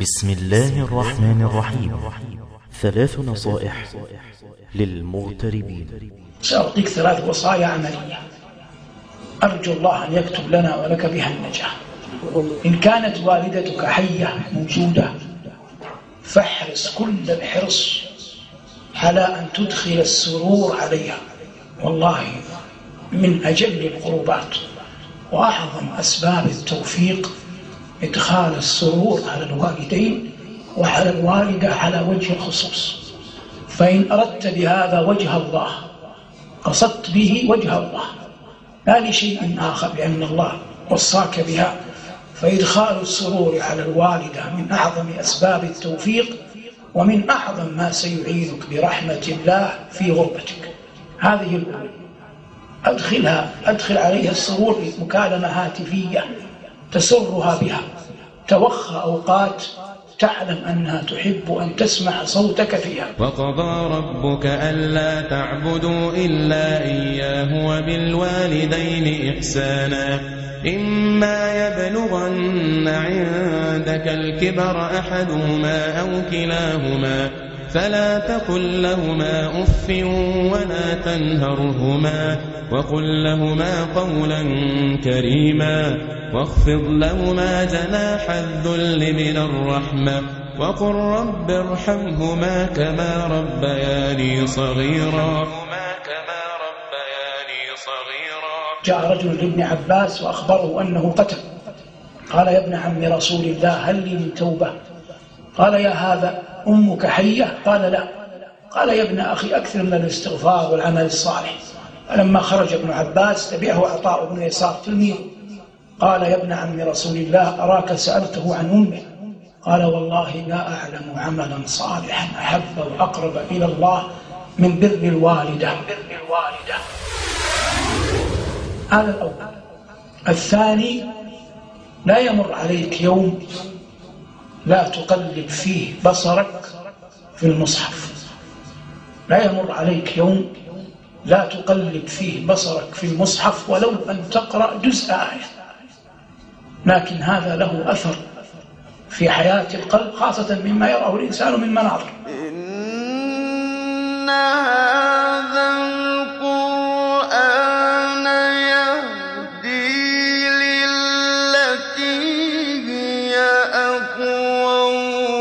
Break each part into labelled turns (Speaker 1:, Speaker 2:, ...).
Speaker 1: بسم الله الرحمن الرحيم. ثلاث نصائح للمغتربين.
Speaker 2: سأعطيك ثلاث وصايا عملية. أرجو الله أن يكتب لنا ولك بها النجاة. إن كانت والدتك حية موجودة فاحرص كل الحرص على أن تدخل السرور عليها. والله من أجل القربات وأعظم أسباب التوفيق إدخال السرور على الوالدين وعلى الوالدة على وجه الخصوص. فإن أردت بهذا وجه الله قصدت به وجه الله. لا لشيء آخر لأن الله وصاك بها. فإدخال السرور على الوالدة من أعظم أسباب التوفيق ومن أعظم ما سيعينك برحمة الله في غربتك. هذه الأولى أدخلها أدخل عليها السرور بمكالمة هاتفية. تسرها بها. توخى أوقات تعلم أنها تحب أن تسمع صوتك فيها.
Speaker 3: وقضى ربك ألا تعبدوا إلا إياه وبالوالدين إحسانا. إما يبلغن عندك الكبر أحدهما أو كلاهما فلا تقل لهما أف ولا تنهرهما وقل لهما قولا كريما. واخفض لهما جناح الذل من الرحمة وقل رب ارحمهما كما ربياني صغيرا.
Speaker 2: جاء رجل لابن عباس وأخبره أنه قتل. قال يا ابن عم رسول الله هل لي من توبة؟ قال يا هذا أمك حية؟ قال لا. قال يا ابن أخي أكثر من الاستغفار والعمل الصالح. فلما خرج ابن عباس تبعه عطاء بن يسار تلميذ قال يا ابن عم رسول الله أراك سألته عن أمه. قال والله لا أعلم عملا صالحا أحب وأقرب إلى الله من بر الوالدة. هذا الأول. الثاني لا يمر عليك يوم لا تقلب فيه بصرك في المصحف. لا يمر عليك يوم لا تقلب فيه بصرك في المصحف ولو أن تقرأ جزء آية. لكن هذا له أثر في حياة القلب خاصة مما يراه الإنسان من مناظر
Speaker 4: إن هذا القرآن يهدي للتي هي أقوم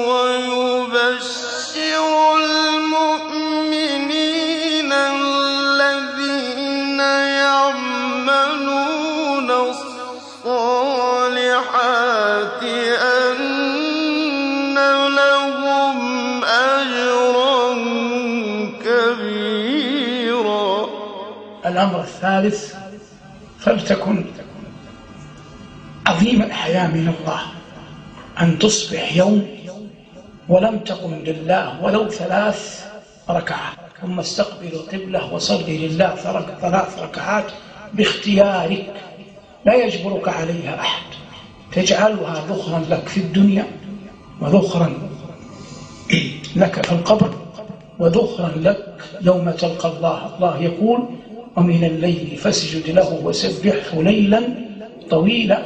Speaker 4: ويبشر
Speaker 2: الأمر الثالث فلتكن عظيم الحياة من الله. أن تصبح يوم ولم تقم لله ولو ثلاث ركعات. ثم استقبل القبلة وصلي لله ثلاث ركعات باختيارك. لا يجبرك عليها أحد. تجعلها ذخرا لك في الدنيا وذخرا لك في القبر وذخرا لك يوم تلقى الله. الله يقول ومن الليل فاسجد له وسبحه ليلا طويلا.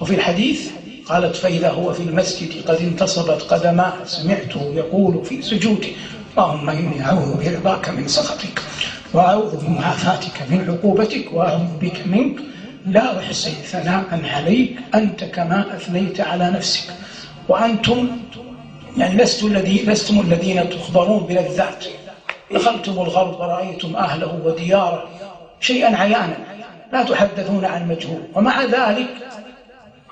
Speaker 2: وفي الحديث قالت فإذا هو في المسجد قد انتصبت قدماه سمعته يقول في سجوده اللهم إني أعوذ برضاك من سخطك وأعوذ بمعافاتك من عقوبتك وأعوذ بك منك لا أحصي ثناء عليك. أنت كما أثنيت على نفسك. وأنتم يعني لست الذي لستم الذين تخبرون بلذات دخلتم الغرب ورأيتم أهله ودياره شيئا عيانا. لا تحدثون عن مجهول. ومع ذلك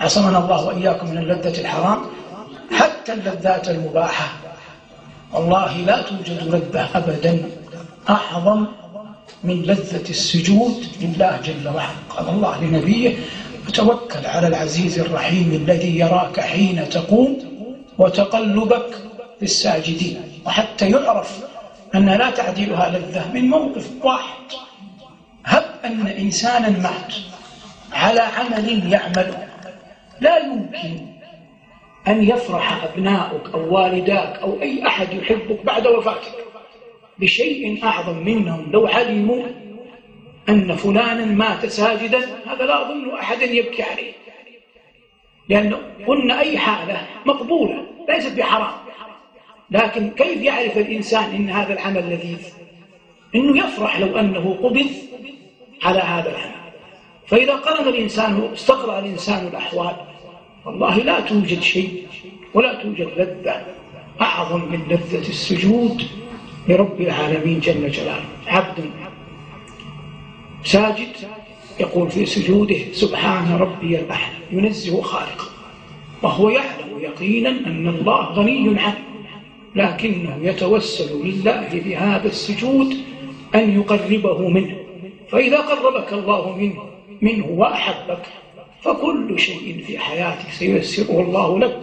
Speaker 2: عصمنا الله وإياكم من اللذة الحرام حتى اللذات المباحة. والله لا توجد لذة أبدا أعظم من لذة السجود لله جل وعلا. قال الله لنبيه وتوكل على العزيز الرحيم الذي يراك حين تقوم وتقلبك في الساجدين وحتى يعرف أن لا تعديلها لذة من موقف واحد. هب أن إنسانا مات على عمل يعمله لا يمكن أن يفرح أبناؤك أو والداك أو أي أحد يحبك بعد وفاتك بشيء أعظم منهم. لو علموا أن فلانا مات ساجدا هذا لا أظن أحدا يبكي عليه. لأنه قلنا أي حالة مقبولة ليست بحرام. لكن كيف يعرف الإنسان إن هذا العمل لذيذ؟ إنه يفرح لو أنه قبض على هذا العمل. فإذا قرن الإنسان استقرأ الإنسان الأحوال والله لا توجد شيء ولا توجد لذة أعظم من لذة السجود لرب العالمين جل جلاله. عبد ساجد يقول في سجوده سبحان ربي الأعلى ينزه خالقه وهو يعلم يقينا أن الله غني عنه. لكنه يتوسل لله بهذا السجود أن يقربه منه. فإذا قربك الله منه منه وأحبك فكل شيء في حياتك سييسره الله لك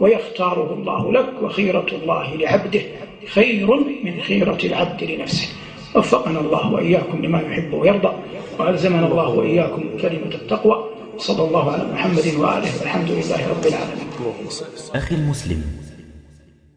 Speaker 2: ويختاره الله لك وخيرة الله لعبده خير من خيرة العبد لنفسه. وفقنا الله وإياكم لما يحب ويرضى وألزمنا الله وإياكم كلمة التقوى. صلى الله على محمد وآله والحمد لله رب العالمين.
Speaker 1: أخي المسلم